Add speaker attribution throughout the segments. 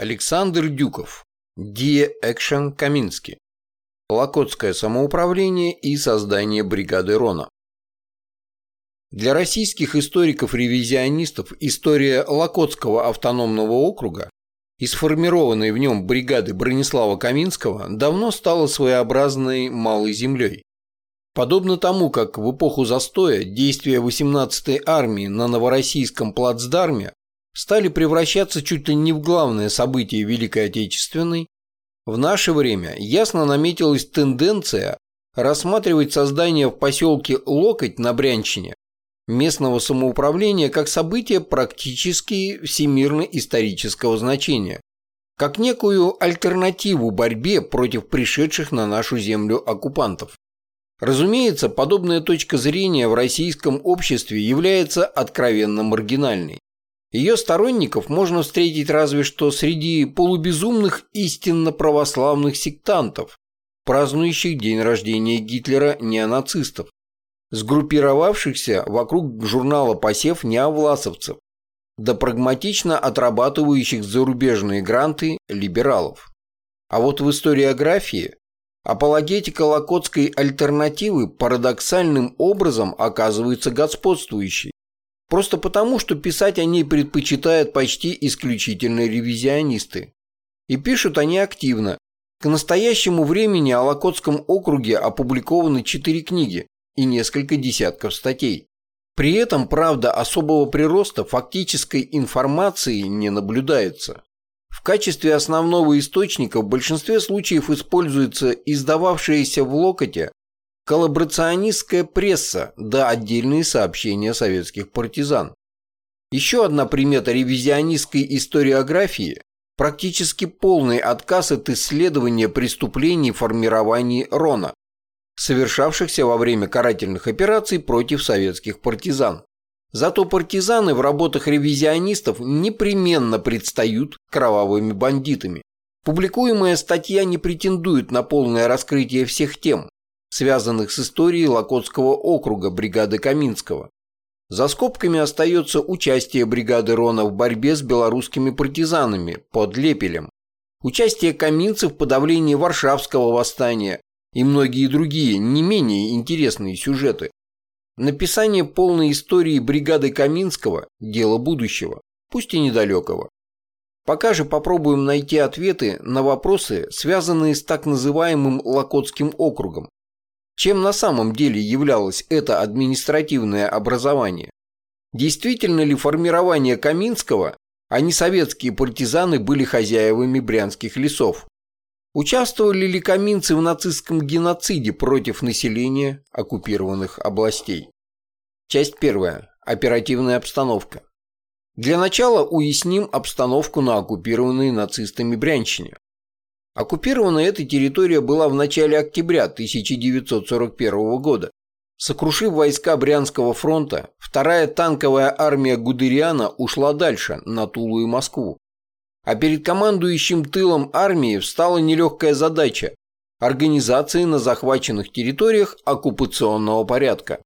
Speaker 1: Александр Дюков. Die Action Каминский. Локотское самоуправление и создание бригады Рона. Для российских историков-ревизионистов история Локотского автономного округа и сформированной в нем бригады Бронислава Каминского давно стала своеобразной малой землей. Подобно тому, как в эпоху застоя действия 18-й армии на Новороссийском плацдарме стали превращаться чуть ли не в главное событие Великой Отечественной, в наше время ясно наметилась тенденция рассматривать создание в поселке Локоть на Брянщине местного самоуправления как событие практически всемирно-исторического значения, как некую альтернативу борьбе против пришедших на нашу землю оккупантов. Разумеется, подобная точка зрения в российском обществе является откровенно маргинальной. Ее сторонников можно встретить разве что среди полубезумных истинно православных сектантов, празднующих день рождения Гитлера неонацистов, сгруппировавшихся вокруг журнала «Посев» неовласовцев, да прагматично отрабатывающих зарубежные гранты либералов. А вот в историографии апологетика локотской альтернативы парадоксальным образом оказывается господствующей. Просто потому, что писать о ней предпочитают почти исключительно ревизионисты. И пишут они активно. К настоящему времени о Локотском округе опубликованы четыре книги и несколько десятков статей. При этом, правда, особого прироста фактической информации не наблюдается. В качестве основного источника в большинстве случаев используется издававшаяся в Локоте коллаборационистская пресса, да отдельные сообщения советских партизан. Еще одна примета ревизионистской историографии – практически полный отказ от исследования преступлений формирований Рона, совершавшихся во время карательных операций против советских партизан. Зато партизаны в работах ревизионистов непременно предстают кровавыми бандитами. Публикуемая статья не претендует на полное раскрытие всех тем, связанных с историей Локотского округа бригады Каминского. За скобками остается участие бригады Рона в борьбе с белорусскими партизанами под Лепелем, участие каминцев в подавлении Варшавского восстания и многие другие не менее интересные сюжеты. Написание полной истории бригады Каминского – дело будущего, пусть и недалекого. Пока же попробуем найти ответы на вопросы, связанные с так называемым Локотским округом, чем на самом деле являлось это административное образование. Действительно ли формирование Каминского, а не советские партизаны были хозяевами брянских лесов? Участвовали ли каминцы в нацистском геноциде против населения оккупированных областей? Часть первая. Оперативная обстановка. Для начала уясним обстановку на оккупированной нацистами Брянщине. Оккупирована эта территория была в начале октября 1941 года. Сокрушив войска Брянского фронта, вторая танковая армия Гудериана ушла дальше, на Тулу и Москву. А перед командующим тылом армии встала нелегкая задача – организации на захваченных территориях оккупационного порядка.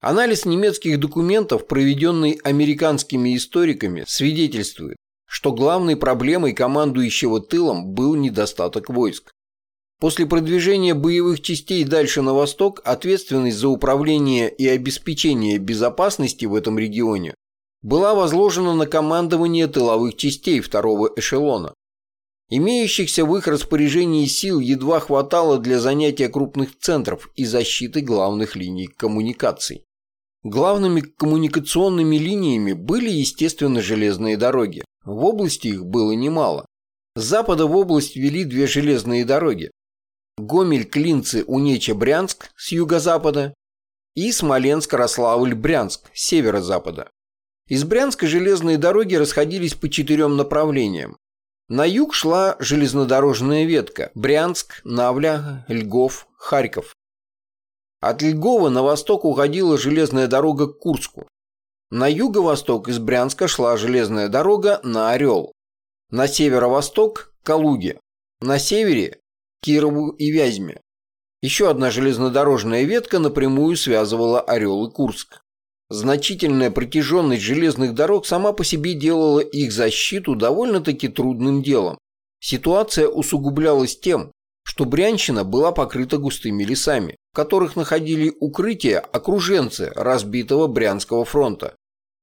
Speaker 1: Анализ немецких документов, проведенный американскими историками, свидетельствует, что главной проблемой командующего тылом был недостаток войск. После продвижения боевых частей дальше на восток ответственность за управление и обеспечение безопасности в этом регионе была возложена на командование тыловых частей второго эшелона. Имеющихся в их распоряжении сил едва хватало для занятия крупных центров и защиты главных линий коммуникаций. Главными коммуникационными линиями были, естественно, железные дороги. В области их было немало. С запада в область вели две железные дороги. Гомель-Клинцы-Унеча-Брянск с юго-запада и Смоленск-Рославль-Брянск с северо-запада. Из Брянска железные дороги расходились по четырем направлениям. На юг шла железнодорожная ветка – Брянск, Навля, Льгов, Харьков. От Льгова на восток уходила железная дорога к Курску. На юго-восток из Брянска шла железная дорога на Орел. На северо-восток – Калуге. На севере – Кирову и Вязьме. Еще одна железнодорожная ветка напрямую связывала Орел и Курск. Значительная протяженность железных дорог сама по себе делала их защиту довольно-таки трудным делом. Ситуация усугублялась тем, что Брянщина была покрыта густыми лесами, в которых находили укрытия окруженцы разбитого Брянского фронта,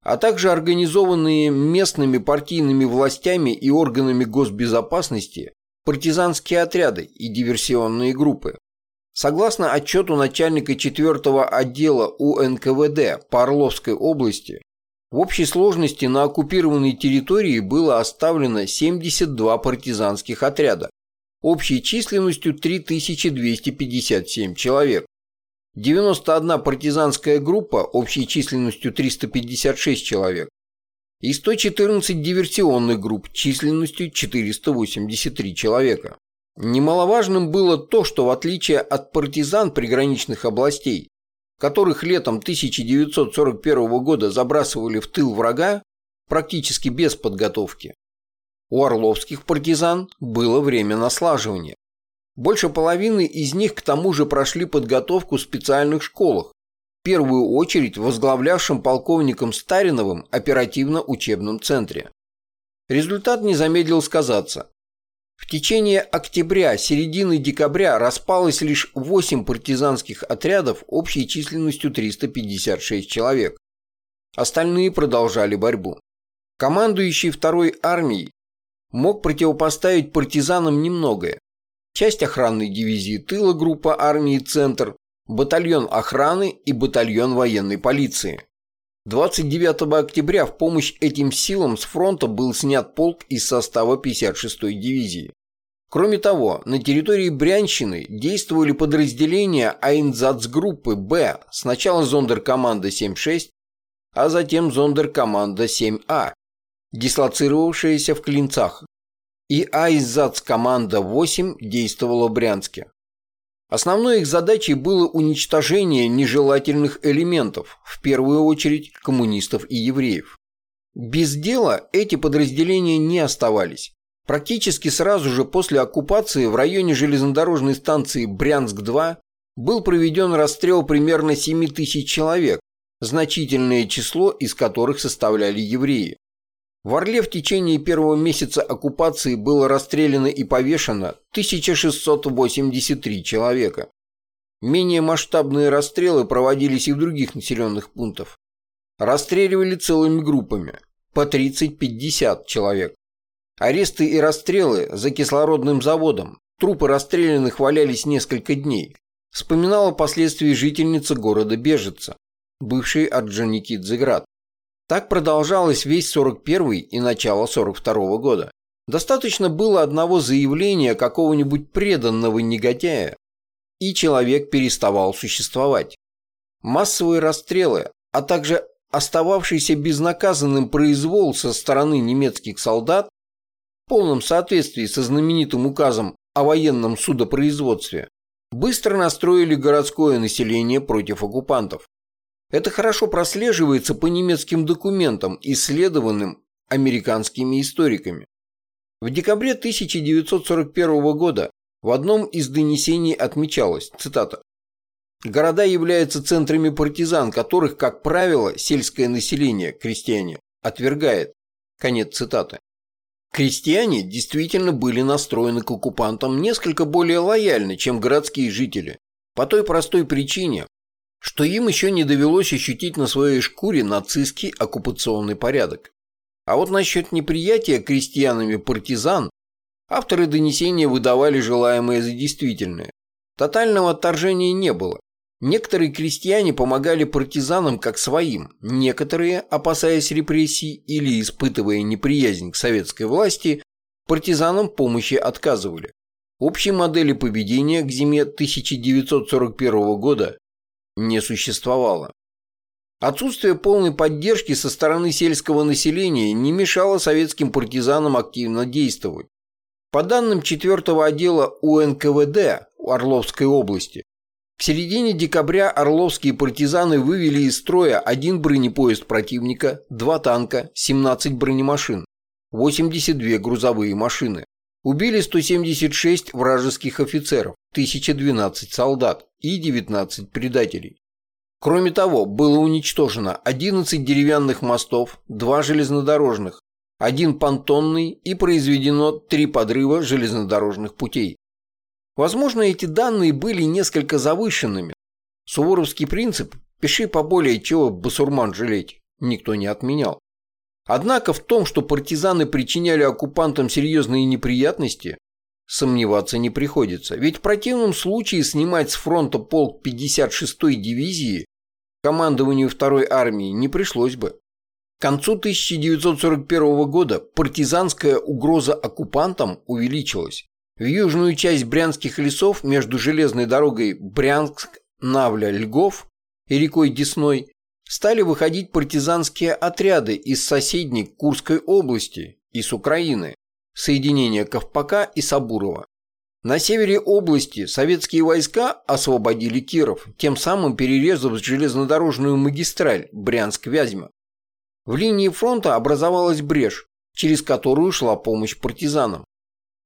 Speaker 1: а также организованные местными партийными властями и органами госбезопасности партизанские отряды и диверсионные группы. Согласно отчету начальника 4-го отдела УНКВД по Орловской области, в общей сложности на оккупированной территории было оставлено 72 партизанских отряда, общей численностью 3257 человек. 91 партизанская группа общей численностью 356 человек и 114 диверсионных групп численностью 483 человека. Немаловажным было то, что в отличие от партизан приграничных областей, которых летом 1941 года забрасывали в тыл врага практически без подготовки, у орловских партизан было время наслаживания. Больше половины из них к тому же прошли подготовку в специальных школах, в первую очередь возглавлявшим полковником Стариновым оперативно-учебном центре. Результат не замедлил сказаться. В течение октября, середины декабря распалось лишь 8 партизанских отрядов общей численностью 356 человек. Остальные продолжали борьбу. Командующий второй армией мог противопоставить партизанам немногое. Часть охранной дивизии тыла группа армии «Центр», батальон охраны и батальон военной полиции. 29 октября в помощь этим силам с фронта был снят полк из состава 56-й дивизии. Кроме того, на территории Брянщины действовали подразделения Айнзацгруппы «Б», сначала зондеркоманда 7-6, а затем зондеркоманда 7А, дислоцировавшаяся в Клинцах, и Айзацкоманда 8 действовала в Брянске. Основной их задачей было уничтожение нежелательных элементов, в первую очередь коммунистов и евреев. Без дела эти подразделения не оставались. Практически сразу же после оккупации в районе железнодорожной станции Брянск-2 был проведен расстрел примерно 7 тысяч человек, значительное число из которых составляли евреи. В Орле в течение первого месяца оккупации было расстреляно и повешено 1683 человека. Менее масштабные расстрелы проводились и в других населенных пунктах. Расстреливали целыми группами, по 30-50 человек. Аресты и расстрелы за кислородным заводом, трупы расстрелянных валялись несколько дней. Вспоминала последствия жительница города Бежица, бывшей Орджоникидзеград. Так продолжалось весь 41 и начало 42 -го года. Достаточно было одного заявления какого-нибудь преданного негодяя, и человек переставал существовать. Массовые расстрелы, а также остававшийся безнаказанным произвол со стороны немецких солдат в полном соответствии со знаменитым указом о военном судопроизводстве, быстро настроили городское население против оккупантов. Это хорошо прослеживается по немецким документам, исследованным американскими историками. В декабре 1941 года в одном из донесений отмечалось, цитата, «Города являются центрами партизан, которых, как правило, сельское население, крестьяне, отвергает». Конец цитаты. Крестьяне действительно были настроены к оккупантам несколько более лояльно, чем городские жители, по той простой причине, что им еще не довелось ощутить на своей шкуре нацистский оккупационный порядок. А вот насчет неприятия крестьянами партизан авторы донесения выдавали желаемое за действительное. Тотального отторжения не было. Некоторые крестьяне помогали партизанам как своим, некоторые, опасаясь репрессий или испытывая неприязнь к советской власти, партизанам помощи отказывали. Общей модели поведения к зиме 1941 года не существовало. Отсутствие полной поддержки со стороны сельского населения не мешало советским партизанам активно действовать. По данным 4-го отдела УНКВД Орловской области, к середине декабря орловские партизаны вывели из строя один бронепоезд противника, два танка, 17 бронемашин, 82 грузовые машины. Убили 176 вражеских офицеров, 1012 солдат и 19 предателей. Кроме того, было уничтожено 11 деревянных мостов, 2 железнодорожных, один понтонный и произведено три подрыва железнодорожных путей. Возможно, эти данные были несколько завышенными. Суворовский принцип «пиши поболее, чего басурман жалеть» никто не отменял. Однако в том, что партизаны причиняли оккупантам серьезные неприятности, сомневаться не приходится, ведь в противном случае снимать с фронта полк 56-й дивизии командованию второй армии не пришлось бы. К концу 1941 года партизанская угроза оккупантам увеличилась. В южную часть брянских лесов между железной дорогой Брянск-Навля-Льгов и рекой Десной стали выходить партизанские отряды из соседней Курской области и с Украины, соединения Ковпака и Сабурова. На севере области советские войска освободили Киров, тем самым перерезав железнодорожную магистраль Брянск-Вязьма. В линии фронта образовалась брешь, через которую шла помощь партизанам.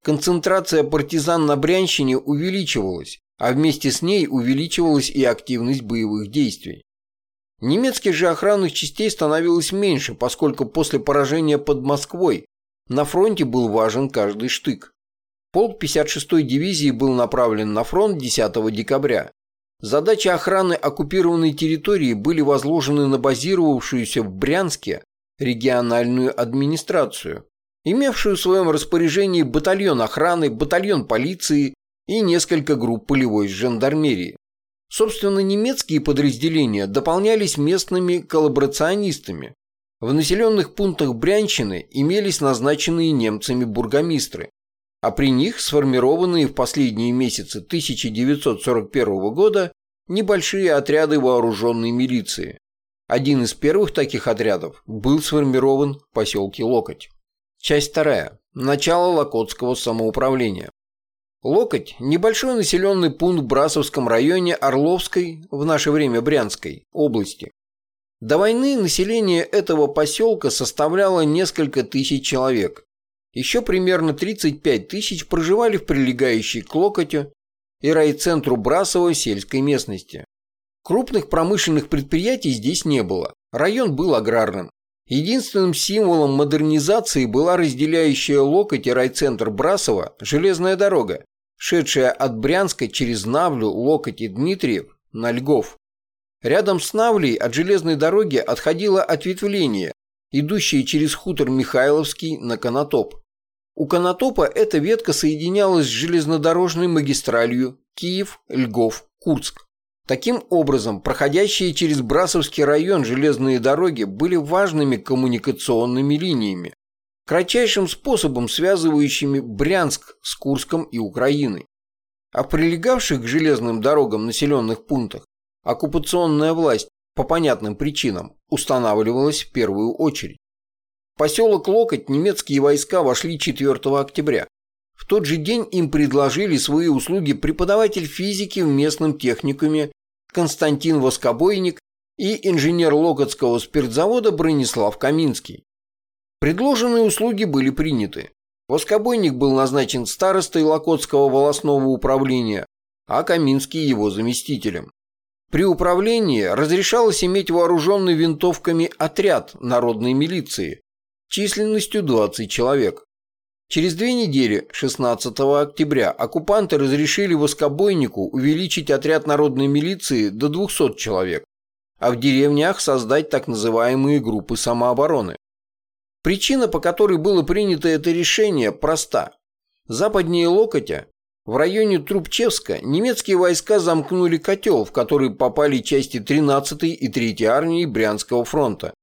Speaker 1: Концентрация партизан на Брянщине увеличивалась, а вместе с ней увеличивалась и активность боевых действий. Немецких же охранных частей становилось меньше, поскольку после поражения под Москвой на фронте был важен каждый штык. Полк 56-й дивизии был направлен на фронт 10 декабря, Задачи охраны оккупированной территории были возложены на базировавшуюся в Брянске региональную администрацию, имевшую в своем распоряжении батальон охраны, батальон полиции и несколько групп полевой жандармерии. Собственно, немецкие подразделения дополнялись местными коллаборационистами. В населенных пунктах Брянщины имелись назначенные немцами бургомистры, а при них сформированные в последние месяцы 1941 года небольшие отряды вооруженной милиции. Один из первых таких отрядов был сформирован в поселке Локоть. Часть вторая. Начало Локотского самоуправления. Локоть – небольшой населенный пункт в Брасовском районе Орловской, в наше время Брянской, области. До войны население этого поселка составляло несколько тысяч человек, еще примерно 35 тысяч проживали в прилегающей к Локотю и райцентру Брасово сельской местности. Крупных промышленных предприятий здесь не было. Район был аграрным. Единственным символом модернизации была разделяющая Локоть и райцентр Брасова железная дорога, шедшая от Брянска через Навлю, Локоть и Дмитриев на Льгов. Рядом с Навлей от железной дороги отходило ответвление, идущее через хутор Михайловский на Конотоп. У Конотопа эта ветка соединялась с железнодорожной магистралью Киев-Льгов-Курск. Таким образом, проходящие через Брасовский район железные дороги были важными коммуникационными линиями, кратчайшим способом связывающими Брянск с Курском и Украиной. А прилегавших к железным дорогам населенных пунктах оккупационная власть по понятным причинам устанавливалась в первую очередь поселок Локоть немецкие войска вошли 4 октября. В тот же день им предложили свои услуги преподаватель физики в местном техникуме Константин Воскобойник и инженер Локотского спиртзавода Бронислав Каминский. Предложенные услуги были приняты. Воскобойник был назначен старостой Локотского волосного управления, а Каминский его заместителем. При управлении разрешалось иметь вооруженный винтовками отряд народной милиции, численностью 20 человек. Через две недели, 16 октября, оккупанты разрешили воскобойнику увеличить отряд народной милиции до 200 человек, а в деревнях создать так называемые группы самообороны. Причина, по которой было принято это решение, проста. Западнее Локотя, в районе Трубчевска, немецкие войска замкнули котел, в который попали части 13-й и 3-й армии Брянского фронта.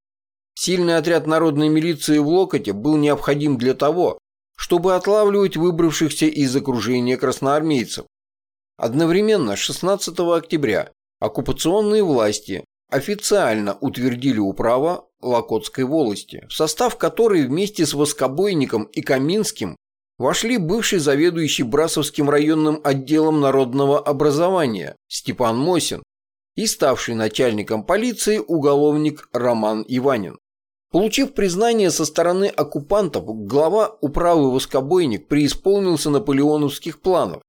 Speaker 1: Сильный отряд народной милиции в Локоте был необходим для того, чтобы отлавливать выбравшихся из окружения красноармейцев. Одновременно 16 октября оккупационные власти официально утвердили управа Локотской волости, в состав которой вместе с Воскобойником и Каминским вошли бывший заведующий Брасовским районным отделом народного образования Степан Мосин и ставший начальником полиции уголовник Роман Иванин. Получив признание со стороны оккупантов, глава управы Воскобойник преисполнился наполеоновских планов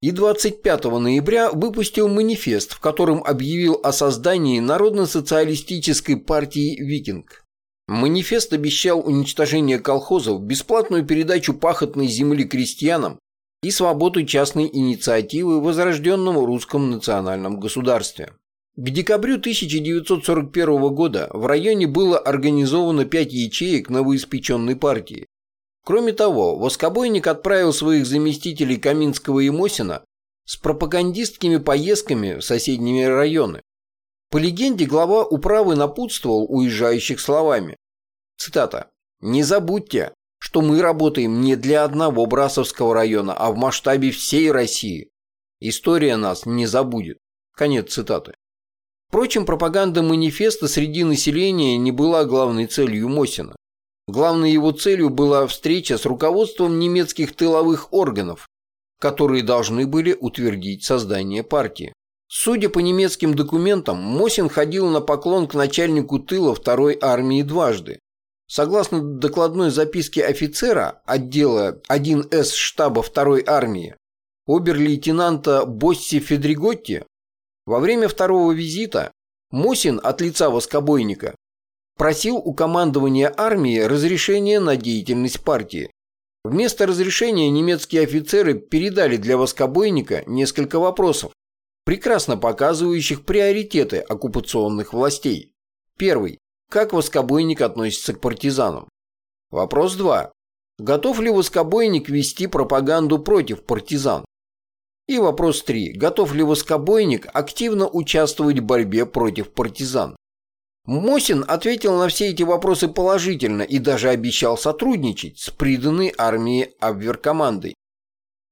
Speaker 1: и 25 ноября выпустил манифест, в котором объявил о создании Народно-социалистической партии «Викинг». Манифест обещал уничтожение колхозов, бесплатную передачу пахотной земли крестьянам и свободу частной инициативы в возрожденном русском национальном государстве. К декабрю 1941 года в районе было организовано пять ячеек новоиспеченной партии. Кроме того, Воскобойник отправил своих заместителей Каминского и Мосина с пропагандистскими поездками в соседние районы. По легенде, глава управы напутствовал уезжающих словами. Цитата. «Не забудьте, что мы работаем не для одного Брасовского района, а в масштабе всей России. История нас не забудет». Конец цитаты. Впрочем, пропаганда манифеста среди населения не была главной целью Мосина. Главной его целью была встреча с руководством немецких тыловых органов, которые должны были утвердить создание партии. Судя по немецким документам, Мосин ходил на поклон к начальнику тыла второй армии дважды. Согласно докладной записке офицера отдела 1С штаба второй армии, обер-лейтенанта Босси Федриготти, во время второго визита Мосин от лица воскобойника просил у командования армии разрешения на деятельность партии. Вместо разрешения немецкие офицеры передали для воскобойника несколько вопросов, прекрасно показывающих приоритеты оккупационных властей. Первый. Как воскобойник относится к партизанам? Вопрос 2. Готов ли воскобойник вести пропаганду против партизан? И вопрос 3. Готов ли воскобойник активно участвовать в борьбе против партизан? Мосин ответил на все эти вопросы положительно и даже обещал сотрудничать с приданной армией Абверкомандой.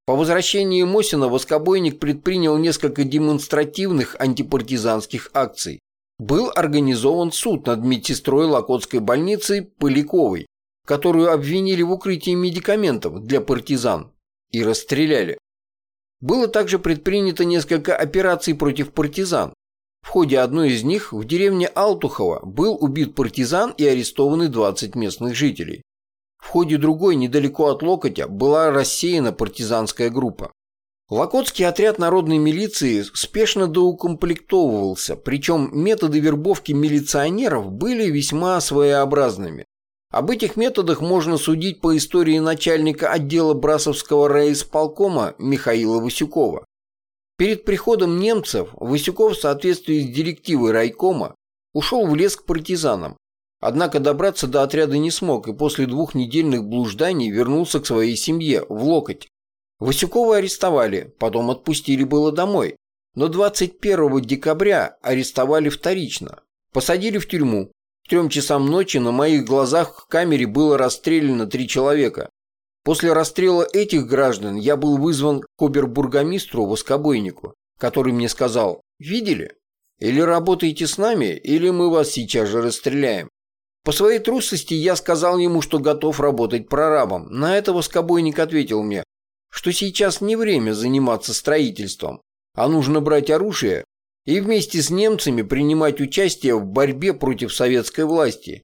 Speaker 1: По возвращении Мосина воскобойник предпринял несколько демонстративных антипартизанских акций. Был организован суд над медсестрой Локотской больницы Поляковой, которую обвинили в укрытии медикаментов для партизан и расстреляли. Было также предпринято несколько операций против партизан. В ходе одной из них в деревне Алтухово был убит партизан и арестованы 20 местных жителей. В ходе другой, недалеко от Локотя, была рассеяна партизанская группа. Локотский отряд народной милиции спешно доукомплектовывался, причем методы вербовки милиционеров были весьма своеобразными. Об этих методах можно судить по истории начальника отдела Брасовского райисполкома Михаила Васюкова. Перед приходом немцев Васюков в соответствии с директивой райкома ушел в лес к партизанам. Однако добраться до отряда не смог и после двух недельных блужданий вернулся к своей семье в Локоть. Васюкова арестовали, потом отпустили было домой. Но 21 декабря арестовали вторично. Посадили в тюрьму, к трем часам ночи на моих глазах в камере было расстреляно три человека. После расстрела этих граждан я был вызван к обербургомистру Воскобойнику, который мне сказал «Видели? Или работаете с нами, или мы вас сейчас же расстреляем». По своей трусости я сказал ему, что готов работать прорабом. На это Воскобойник ответил мне, что сейчас не время заниматься строительством, а нужно брать оружие и вместе с немцами принимать участие в борьбе против советской власти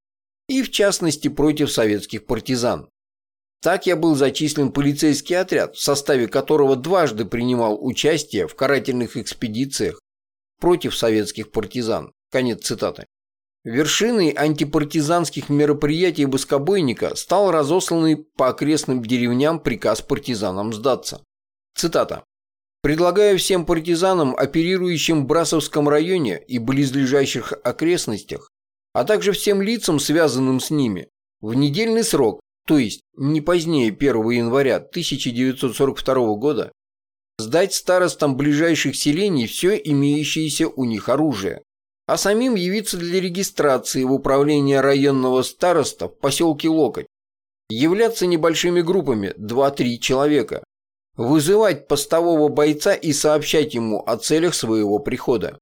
Speaker 1: и, в частности, против советских партизан. Так я был зачислен в полицейский отряд, в составе которого дважды принимал участие в карательных экспедициях против советских партизан. Конец цитаты. Вершиной антипартизанских мероприятий Боскобойника стал разосланный по окрестным деревням приказ партизанам сдаться. Цитата. Предлагаю всем партизанам, оперирующим в Брасовском районе и близлежащих окрестностях, а также всем лицам, связанным с ними, в недельный срок, то есть не позднее 1 января 1942 года, сдать старостам ближайших селений все имеющееся у них оружие, а самим явиться для регистрации в управление районного староста в поселке Локоть, являться небольшими группами 2-3 человека, вызывать постового бойца и сообщать ему о целях своего прихода.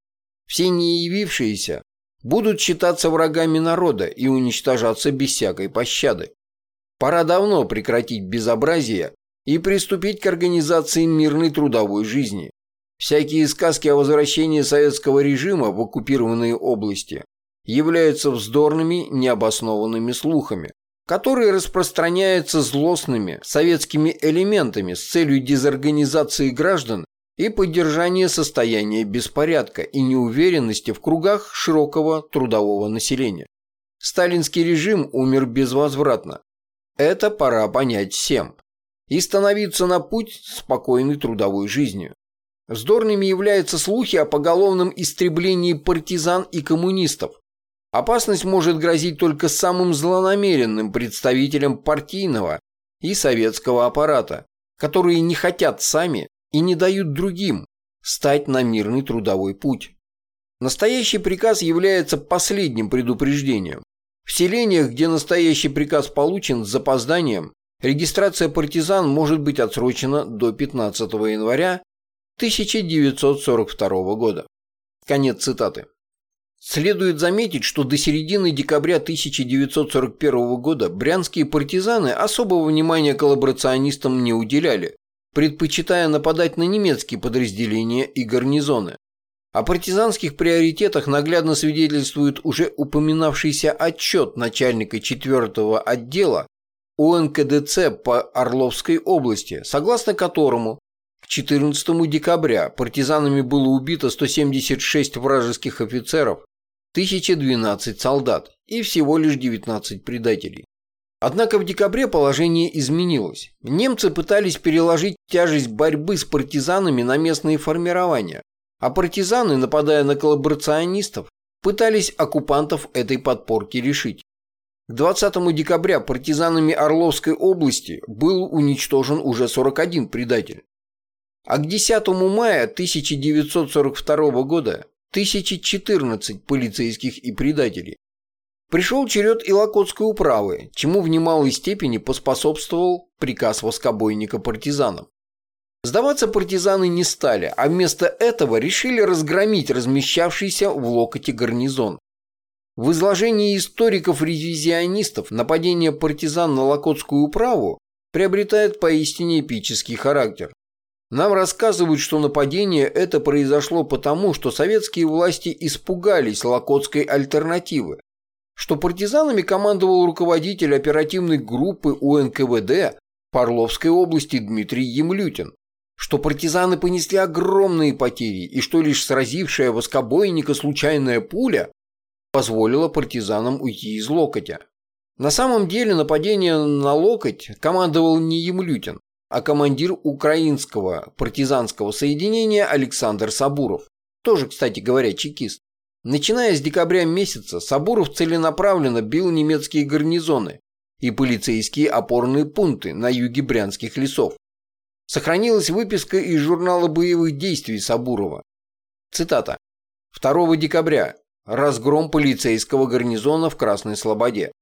Speaker 1: Все не явившиеся будут считаться врагами народа и уничтожаться без всякой пощады. Пора давно прекратить безобразие и приступить к организации мирной трудовой жизни. Всякие сказки о возвращении советского режима в оккупированные области являются вздорными, необоснованными слухами, который распространяется злостными советскими элементами с целью дезорганизации граждан и поддержание состояния беспорядка и неуверенности в кругах широкого трудового населения. Сталинский режим умер безвозвратно. Это пора понять всем. И становиться на путь спокойной трудовой жизнью. Вздорными являются слухи о поголовном истреблении партизан и коммунистов. Опасность может грозить только самым злонамеренным представителям партийного и советского аппарата, которые не хотят сами и не дают другим стать на мирный трудовой путь. Настоящий приказ является последним предупреждением. В селениях, где настоящий приказ получен с запозданием, регистрация партизан может быть отсрочена до 15 января 1942 года. Конец цитаты. Следует заметить, что до середины декабря 1941 года брянские партизаны особого внимания коллаборационистам не уделяли, предпочитая нападать на немецкие подразделения и гарнизоны. О партизанских приоритетах наглядно свидетельствует уже упоминавшийся отчет начальника 4-го отдела УНКДЦ по Орловской области, согласно которому 14 декабря партизанами было убито 176 вражеских офицеров, 1012 солдат и всего лишь 19 предателей. Однако в декабре положение изменилось. Немцы пытались переложить тяжесть борьбы с партизанами на местные формирования, а партизаны, нападая на коллаборационистов, пытались оккупантов этой подпорки решить. К 20 декабря партизанами Орловской области был уничтожен уже 41 предатель. А к 10 мая 1942 года 1014 полицейских и предателей, Пришел черед Илокотской управы, чему в немалой степени поспособствовал приказ воскобойника партизанам. Сдаваться партизаны не стали, а вместо этого решили разгромить размещавшийся в Локоте гарнизон. В изложении историков-ревизионистов нападение партизан на Локотскую управу приобретает поистине эпический характер. Нам рассказывают, что нападение это произошло потому, что советские власти испугались Локотской альтернативы, что партизанами командовал руководитель оперативной группы УНКВД по Орловской области Дмитрий Емлютин, что партизаны понесли огромные потери и что лишь сразившая воскобойника случайная пуля позволила партизанам уйти из локотя. На самом деле нападение на локоть командовал не Емлютин, а командир украинского партизанского соединения Александр Сабуров, тоже, кстати говоря, чекист. Начиная с декабря месяца, Сабуров целенаправленно бил немецкие гарнизоны и полицейские опорные пункты на юге Брянских лесов. Сохранилась выписка из журнала боевых действий Сабурова. Цитата. 2 декабря. Разгром полицейского гарнизона в Красной Слободе.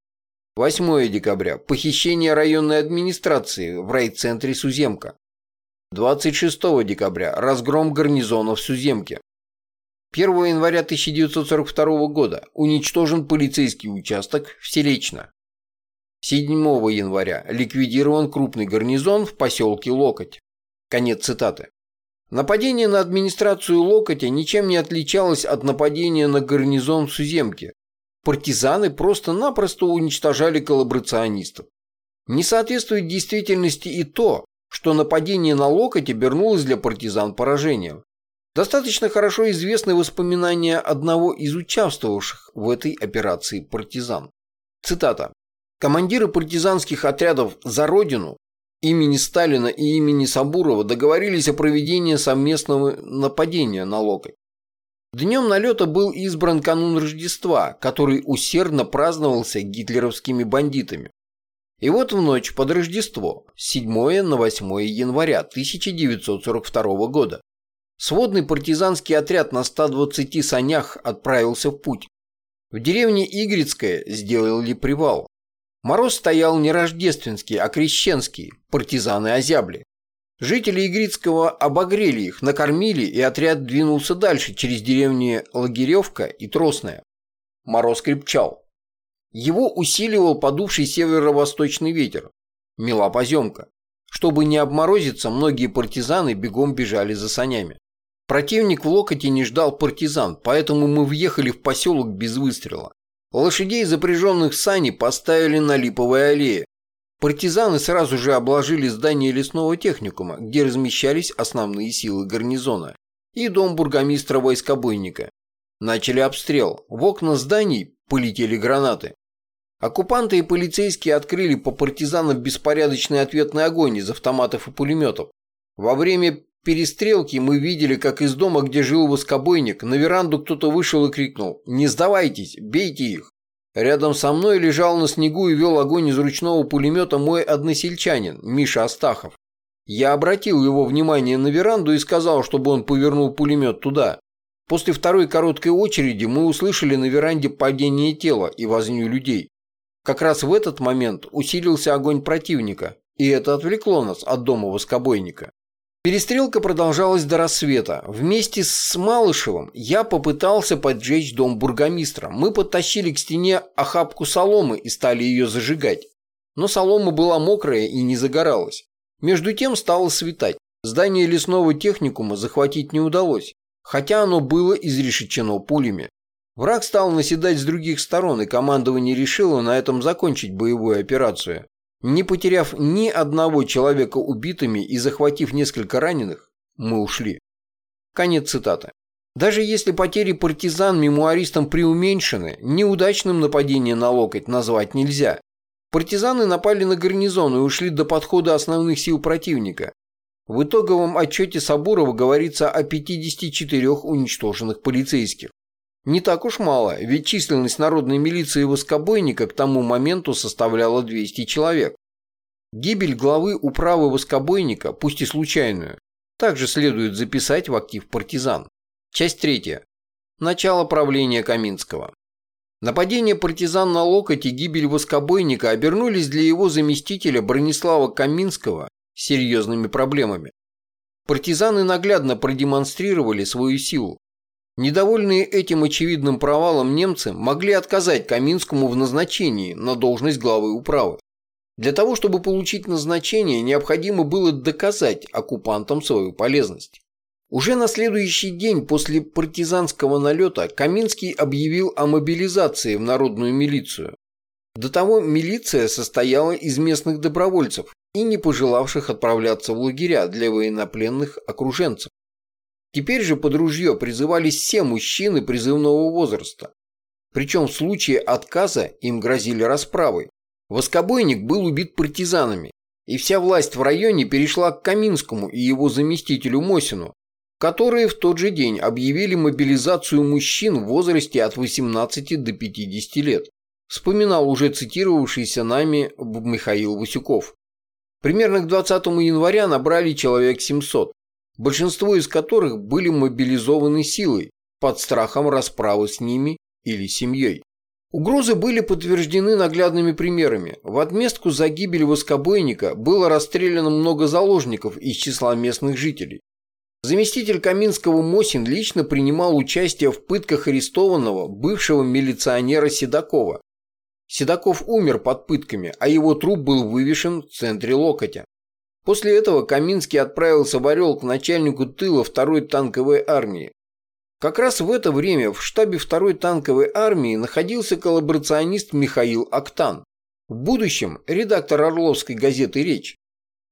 Speaker 1: 8 декабря. Похищение районной администрации в райцентре Суземка. 26 декабря. Разгром гарнизона в Суземке. 1 января 1942 года уничтожен полицейский участок в Селечно. 7 января ликвидирован крупный гарнизон в поселке Локоть. Конец цитаты. Нападение на администрацию Локотя ничем не отличалось от нападения на гарнизон в Суземке. Партизаны просто-напросто уничтожали коллаборационистов. Не соответствует действительности и то, что нападение на Локоть обернулось для партизан поражением. Достаточно хорошо известны воспоминания одного из участвовавших в этой операции партизан. Цитата. Командиры партизанских отрядов «За Родину» имени Сталина и имени Сабурова договорились о проведении совместного нападения на Локоть. Днем налета был избран канун Рождества, который усердно праздновался гитлеровскими бандитами. И вот в ночь под Рождество, с 7 на 8 января 1942 года, Сводный партизанский отряд на 120 санях отправился в путь. В деревне Игрицкая сделали привал. Мороз стоял не рождественский, а крещенский, партизаны озябли. Жители Игрицкого обогрели их, накормили, и отряд двинулся дальше через деревни Лагеревка и Тросная. Мороз крепчал. Его усиливал подувший северо-восточный ветер. Мела поземка. Чтобы не обморозиться, многие партизаны бегом бежали за санями. Противник в локоте не ждал партизан, поэтому мы въехали в поселок без выстрела. Лошадей, запряженных в сани, поставили на липовой аллее. Партизаны сразу же обложили здание лесного техникума, где размещались основные силы гарнизона, и дом бургомистра войскобойника. Начали обстрел. В окна зданий полетели гранаты. Оккупанты и полицейские открыли по партизанам беспорядочный ответный огонь из автоматов и пулеметов. Во время перестрелки мы видели, как из дома, где жил воскобойник, на веранду кто-то вышел и крикнул «Не сдавайтесь, бейте их!». Рядом со мной лежал на снегу и вел огонь из ручного пулемета мой односельчанин, Миша Астахов. Я обратил его внимание на веранду и сказал, чтобы он повернул пулемет туда. После второй короткой очереди мы услышали на веранде падение тела и возню людей. Как раз в этот момент усилился огонь противника, и это отвлекло нас от дома воскобойника. Перестрелка продолжалась до рассвета. Вместе с Малышевым я попытался поджечь дом бургомистра. Мы подтащили к стене охапку соломы и стали ее зажигать. Но солома была мокрая и не загоралась. Между тем стало светать. Здание лесного техникума захватить не удалось, хотя оно было изрешечено пулями. Враг стал наседать с других сторон, и командование решило на этом закончить боевую операцию. Не потеряв ни одного человека убитыми и захватив несколько раненых, мы ушли. Конец цитаты. Даже если потери партизан мемуаристам преуменьшены, неудачным нападение на локоть назвать нельзя. Партизаны напали на гарнизон и ушли до подхода основных сил противника. В итоговом отчете Сабурова говорится о 54 уничтоженных полицейских. Не так уж мало, ведь численность народной милиции воскобойника к тому моменту составляла 200 человек. Гибель главы управы воскобойника, пусть и случайную, также следует записать в актив партизан. Часть третья. Начало правления Каминского. Нападение партизан на локоть и гибель воскобойника обернулись для его заместителя Бронислава Каминского серьезными проблемами. Партизаны наглядно продемонстрировали свою силу, Недовольные этим очевидным провалом немцы могли отказать Каминскому в назначении на должность главы управы. Для того, чтобы получить назначение, необходимо было доказать оккупантам свою полезность. Уже на следующий день после партизанского налета Каминский объявил о мобилизации в народную милицию. До того милиция состояла из местных добровольцев и не пожелавших отправляться в лагеря для военнопленных окруженцев. Теперь же под ружье призывались все мужчины призывного возраста. Причем в случае отказа им грозили расправой. Воскобойник был убит партизанами, и вся власть в районе перешла к Каминскому и его заместителю Мосину, которые в тот же день объявили мобилизацию мужчин в возрасте от 18 до 50 лет, вспоминал уже цитировавшийся нами Михаил Васюков. Примерно к 20 января набрали человек 700, большинство из которых были мобилизованы силой под страхом расправы с ними или семьей. Угрозы были подтверждены наглядными примерами. В отместку за гибель воскобойника было расстреляно много заложников из числа местных жителей. Заместитель Каминского Мосин лично принимал участие в пытках арестованного бывшего милиционера Седокова. Седоков умер под пытками, а его труп был вывешен в центре локотя. После этого Каминский отправился в Орел к начальнику тыла второй танковой армии. Как раз в это время в штабе второй танковой армии находился коллаборационист Михаил Актан. В будущем редактор Орловской газеты «Речь».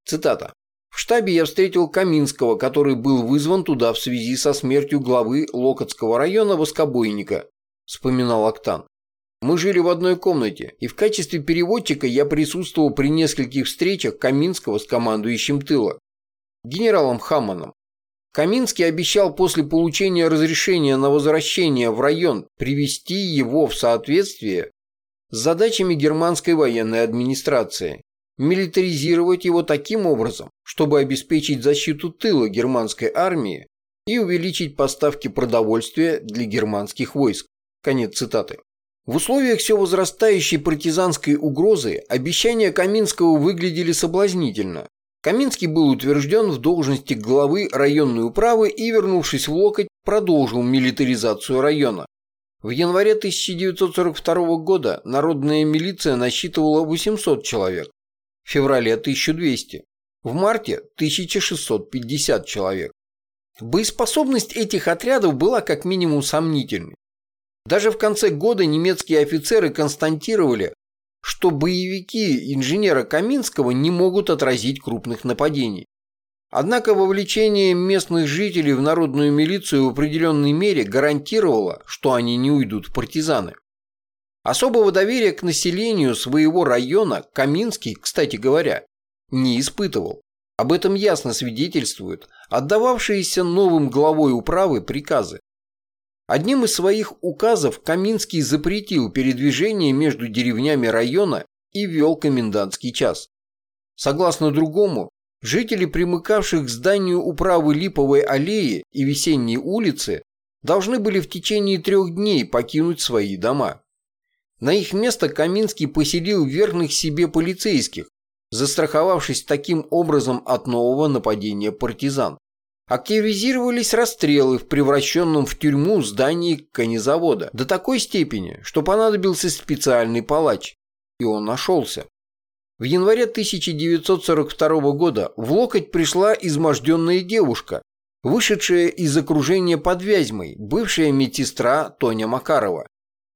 Speaker 1: Цитата. «В штабе я встретил Каминского, который был вызван туда в связи со смертью главы Локотского района Воскобойника», вспоминал Актан. Мы жили в одной комнате, и в качестве переводчика я присутствовал при нескольких встречах Каминского с командующим тыла, генералом Хамманом. Каминский обещал после получения разрешения на возвращение в район привести его в соответствие с задачами германской военной администрации, милитаризировать его таким образом, чтобы обеспечить защиту тыла германской армии и увеличить поставки продовольствия для германских войск. Конец цитаты. В условиях все возрастающей партизанской угрозы обещания Каминского выглядели соблазнительно. Каминский был утвержден в должности главы районной управы и, вернувшись в Локоть, продолжил милитаризацию района. В январе 1942 года народная милиция насчитывала 800 человек, в феврале 1200, в марте 1650 человек. Боеспособность этих отрядов была как минимум сомнительной. Даже в конце года немецкие офицеры констатировали, что боевики инженера Каминского не могут отразить крупных нападений. Однако вовлечение местных жителей в народную милицию в определенной мере гарантировало, что они не уйдут в партизаны. Особого доверия к населению своего района Каминский, кстати говоря, не испытывал. Об этом ясно свидетельствуют отдававшиеся новым главой управы приказы. Одним из своих указов Каминский запретил передвижение между деревнями района и ввел комендантский час. Согласно другому, Жители, примыкавших к зданию управы Липовой аллеи и Весенней улицы, должны были в течение трех дней покинуть свои дома. На их место Каминский поселил верных себе полицейских, застраховавшись таким образом от нового нападения партизан. Активизировались расстрелы в превращенном в тюрьму здании конезавода до такой степени, что понадобился специальный палач, и он нашелся. В январе 1942 года в локоть пришла изможденная девушка, вышедшая из окружения под Вязьмой, бывшая медсестра Тоня Макарова.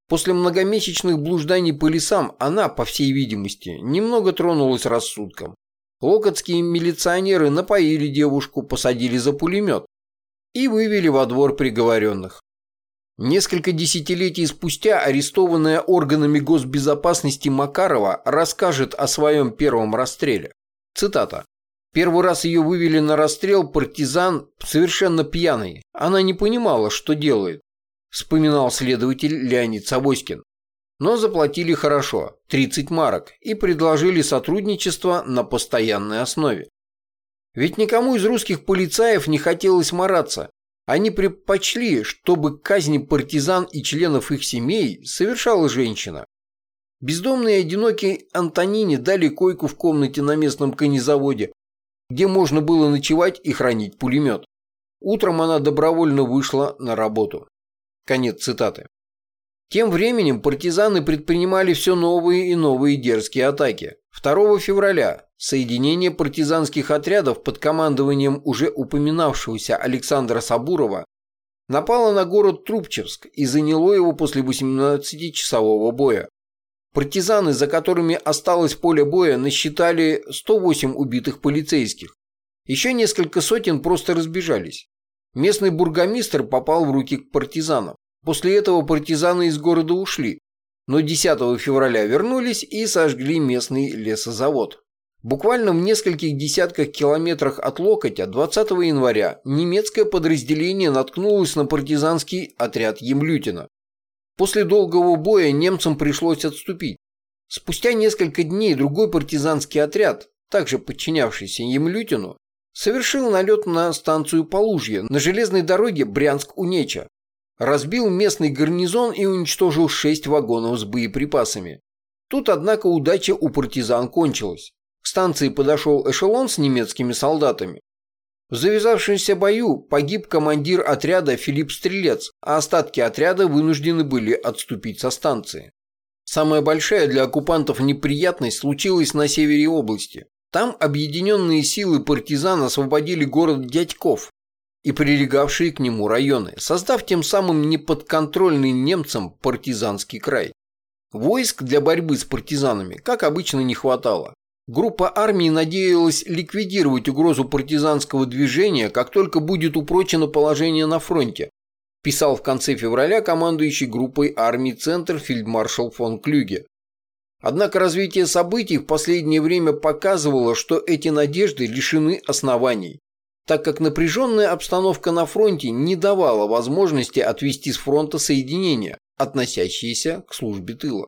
Speaker 1: После многомесячных блужданий по лесам она, по всей видимости, немного тронулась рассудком. Локотские милиционеры напоили девушку, посадили за пулемет и вывели во двор приговоренных. Несколько десятилетий спустя арестованная органами госбезопасности Макарова расскажет о своем первом расстреле. Цитата. Первый раз ее вывели на расстрел партизан совершенно пьяный. Она не понимала, что делает, вспоминал следователь Леонид Савоськин. Но заплатили хорошо, 30 марок, и предложили сотрудничество на постоянной основе. Ведь никому из русских полицаев не хотелось мараться, они предпочли, чтобы казни партизан и членов их семей совершала женщина. Бездомные одинокие Антонине дали койку в комнате на местном конезаводе, где можно было ночевать и хранить пулемет. Утром она добровольно вышла на работу. Конец цитаты. Тем временем партизаны предпринимали все новые и новые дерзкие атаки. 2 февраля соединение партизанских отрядов под командованием уже упоминавшегося Александра Сабурова напало на город Трубчевск и заняло его после 18-часового боя. Партизаны, за которыми осталось поле боя, насчитали 108 убитых полицейских. Еще несколько сотен просто разбежались. Местный бургомистр попал в руки к партизанам. После этого партизаны из города ушли, но 10 февраля вернулись и сожгли местный лесозавод. Буквально в нескольких десятках километрах от Локотя 20 января немецкое подразделение наткнулось на партизанский отряд Емлютина. После долгого боя немцам пришлось отступить. Спустя несколько дней другой партизанский отряд, также подчинявшийся Емлютину, совершил налет на станцию Полужье на железной дороге Брянск-Унеча разбил местный гарнизон и уничтожил шесть вагонов с боеприпасами. Тут, однако, удача у партизан кончилась. К станции подошел эшелон с немецкими солдатами. В завязавшемся бою погиб командир отряда Филипп Стрелец, а остатки отряда вынуждены были отступить со станции. Самая большая для оккупантов неприятность случилась на севере области. Там объединенные силы партизан освободили город Дядьков, и прилегавшие к нему районы, создав тем самым неподконтрольный немцам партизанский край. Войск для борьбы с партизанами, как обычно, не хватало. Группа армий надеялась ликвидировать угрозу партизанского движения, как только будет упрочено положение на фронте, писал в конце февраля командующий группой армий Центр фельдмаршал фон Клюге. Однако развитие событий в последнее время показывало, что эти надежды лишены оснований так как напряженная обстановка на фронте не давала возможности отвести с фронта соединения, относящиеся к службе тыла.